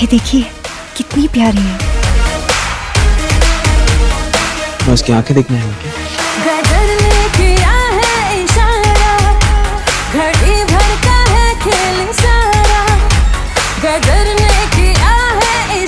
आँखें देखिए कितनी प्यारी है। मैं उसकी आँखें देखने आया क्या? गदर ने किया है इशारा घड़ी भर है खेल सारा। गदर ने किया है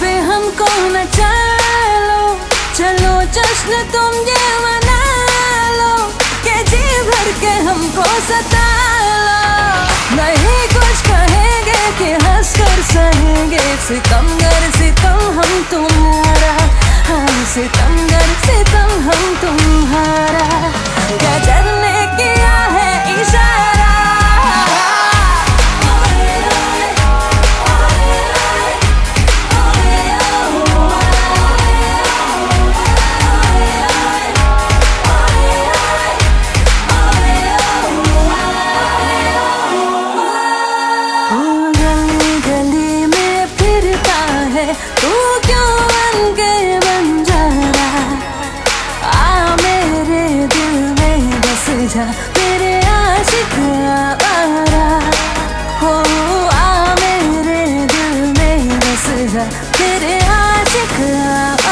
पे हमको न चलो चलो जश्न तुम ये मना लो, के जी भर के हमको सता लो। नहीं कुछ कहेंगे कि हंस कर सहेंगे सितमगर सितम हम तुम्हारा हम सितमगर सितम हम तुम्हारा जा मेरे आशिक आवारा। हो आ मेरे दिल में बस जा मेरे आशिक आवारा।